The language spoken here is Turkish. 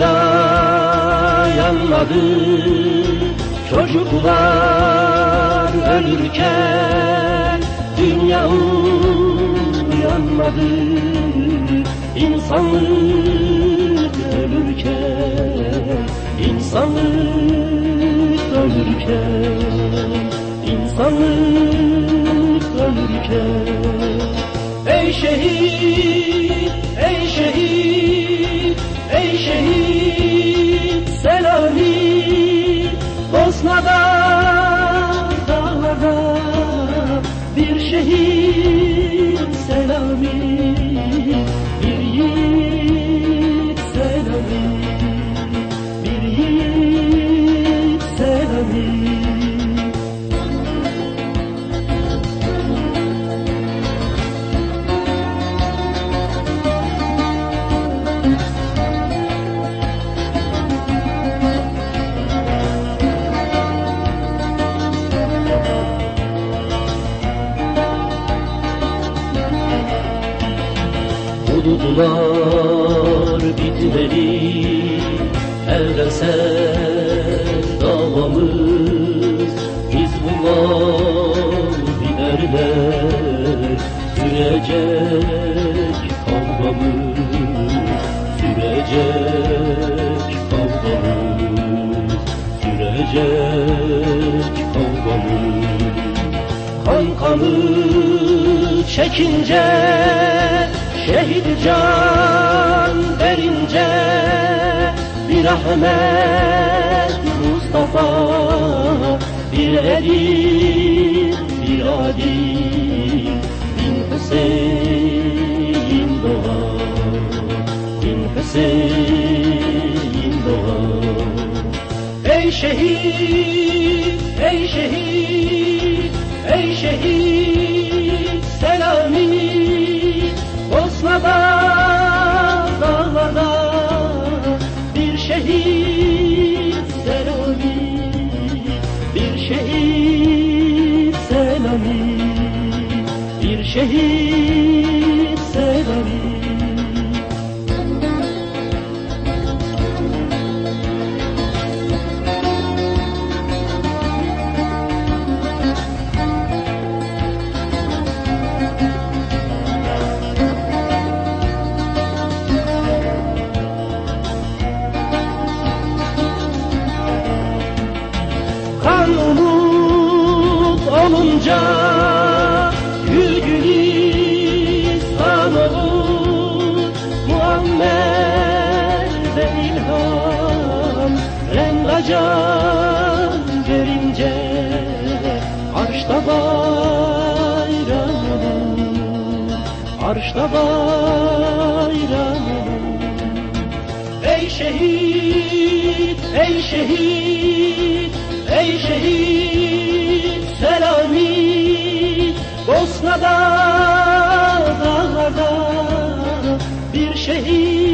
dayanmadı Çocuklar ölürken Dünya uyanmadı. İnsanlık ölürken İnsanlık ölürken İnsanlık bir şehit Selami Bulutlar bitmeli Evrensel davamız Hizbullah binerler Sürecek kavgamız Sürecek kavgamız Sürecek kavgamız. Kan kanı çekince Şehit can verince Bir Ahmet Mustafa Bir Edip bir Ali Bin Hüseyin doğar Bin Hüseyin doğar Ey şehit, ey şehit, ey şehit şehit Selami kan umut olunca Arşta bayram Ey şehit, ey şehit, ey şehit Selamet Bosna'da, dağlarda bir şehit.